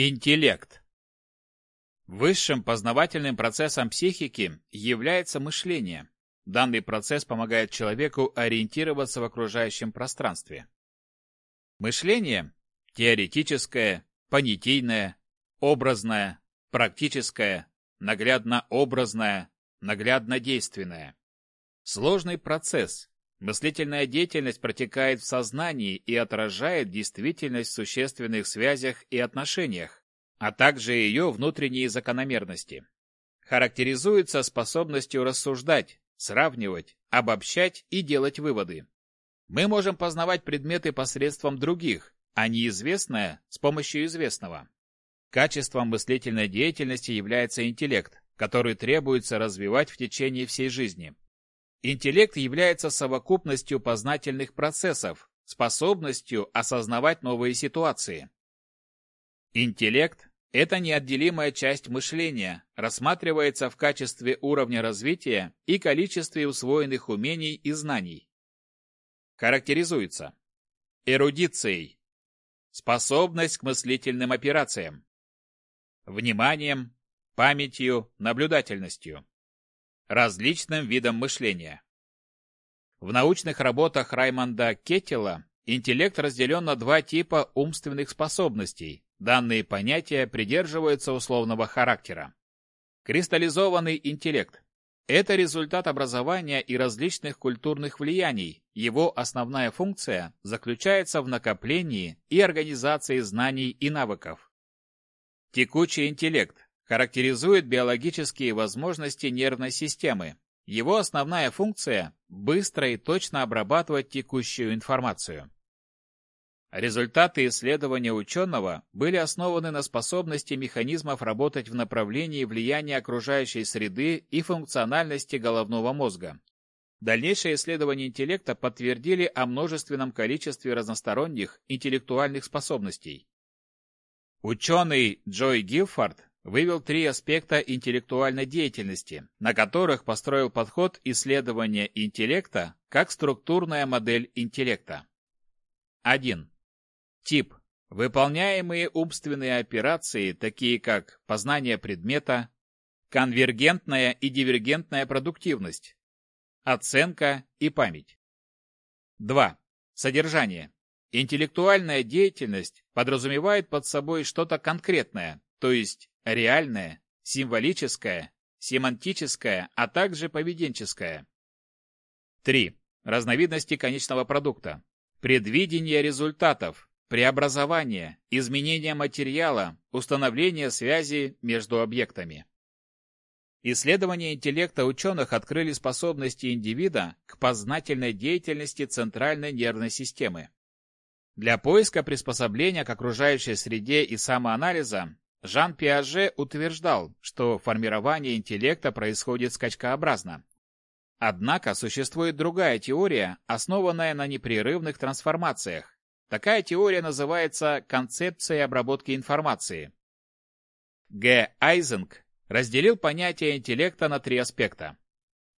Интеллект. Высшим познавательным процессом психики является мышление. Данный процесс помогает человеку ориентироваться в окружающем пространстве. Мышление – теоретическое, понятийное, образное, практическое, наглядно-образное, наглядно-действенное. Сложный процесс. Мыслительная деятельность протекает в сознании и отражает действительность в существенных связях и отношениях, а также ее внутренние закономерности. Характеризуется способностью рассуждать, сравнивать, обобщать и делать выводы. Мы можем познавать предметы посредством других, а неизвестное – с помощью известного. Качеством мыслительной деятельности является интеллект, который требуется развивать в течение всей жизни. Интеллект является совокупностью познательных процессов, способностью осознавать новые ситуации. Интеллект – это неотделимая часть мышления, рассматривается в качестве уровня развития и количестве усвоенных умений и знаний. Характеризуется эрудицией, способность к мыслительным операциям, вниманием, памятью, наблюдательностью, различным видом мышления. В научных работах Раймонда Кеттела интеллект разделен на два типа умственных способностей. Данные понятия придерживаются условного характера. Кристаллизованный интеллект – это результат образования и различных культурных влияний. Его основная функция заключается в накоплении и организации знаний и навыков. Текучий интеллект характеризует биологические возможности нервной системы. Его основная функция – быстро и точно обрабатывать текущую информацию. Результаты исследования ученого были основаны на способности механизмов работать в направлении влияния окружающей среды и функциональности головного мозга. Дальнейшие исследования интеллекта подтвердили о множественном количестве разносторонних интеллектуальных способностей. Ученый Джой Гилфорд вывел три аспекта интеллектуальной деятельности, на которых построил подход исследования интеллекта как структурная модель интеллекта. 1. Тип. Выполняемые умственные операции, такие как познание предмета, конвергентная и дивергентная продуктивность, оценка и память. 2. Содержание. Интеллектуальная деятельность подразумевает под собой что-то конкретное, то есть реальное, символическое, семантическое, а также поведенческое. 3. Разновидности конечного продукта. Предвидение результатов, преобразование, изменение материала, установление связи между объектами. Исследования интеллекта ученых открыли способности индивида к познательной деятельности центральной нервной системы. Для поиска приспособления к окружающей среде и самоанализа Жан Пиаже утверждал, что формирование интеллекта происходит скачкообразно. Однако существует другая теория, основанная на непрерывных трансформациях. Такая теория называется концепцией обработки информации. Г. Айзенг разделил понятие интеллекта на три аспекта.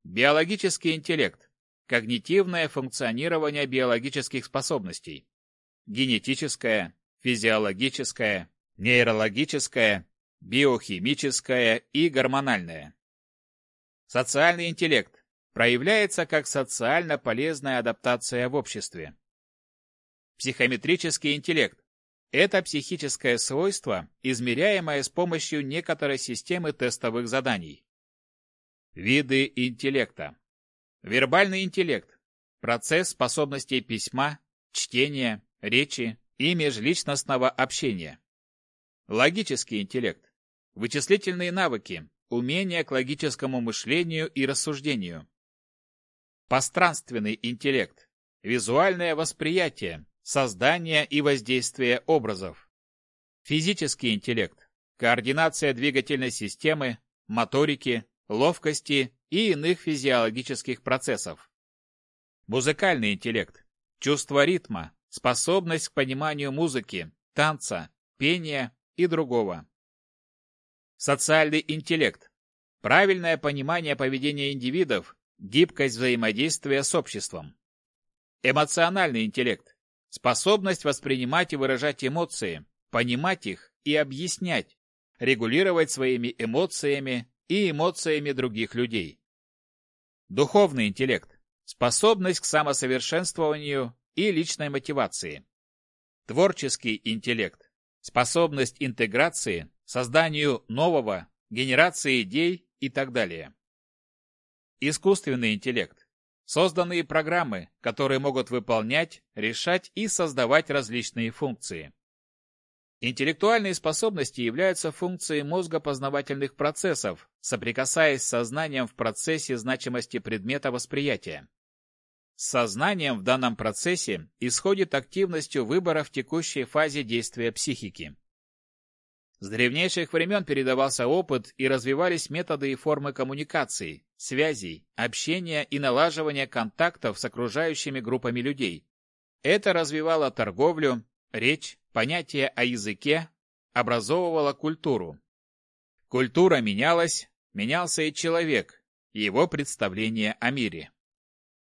Биологический интеллект – когнитивное функционирование биологических способностей. Генетическое, физиологическое нейрологическое, биохимическое и гормональное. Социальный интеллект проявляется как социально полезная адаптация в обществе. Психометрический интеллект – это психическое свойство, измеряемое с помощью некоторой системы тестовых заданий. Виды интеллекта. Вербальный интеллект – процесс способностей письма, чтения, речи и межличностного общения. Логический интеллект. Вычислительные навыки, умения к логическому мышлению и рассуждению. Пространственный интеллект. Визуальное восприятие, создание и воздействие образов. Физический интеллект. Координация двигательной системы, моторики, ловкости и иных физиологических процессов. Музыкальный интеллект. Чувство ритма, способность к пониманию музыки, танца, пения и другого. Социальный интеллект. Правильное понимание поведения индивидов, гибкость взаимодействия с обществом. Эмоциональный интеллект. Способность воспринимать и выражать эмоции, понимать их, и объяснять, регулировать своими эмоциями и эмоциями других людей. Духовный интеллект – способность к самосовершенствованию и личной мотивации. Творческий интеллект – способность интеграции, созданию нового, генерации идей и так далее. Искусственный интеллект – созданные программы, которые могут выполнять, решать и создавать различные функции. Интеллектуальные способности являются функцией мозга познавательных процессов, соприкасаясь с сознанием в процессе значимости предмета восприятия. Сознанием в данном процессе исходит активностью выбора в текущей фазе действия психики. С древнейших времен передавался опыт и развивались методы и формы коммуникации, связей, общения и налаживания контактов с окружающими группами людей. Это развивало торговлю, речь, понятие о языке, образовывало культуру. Культура менялась, менялся и человек, его представление о мире.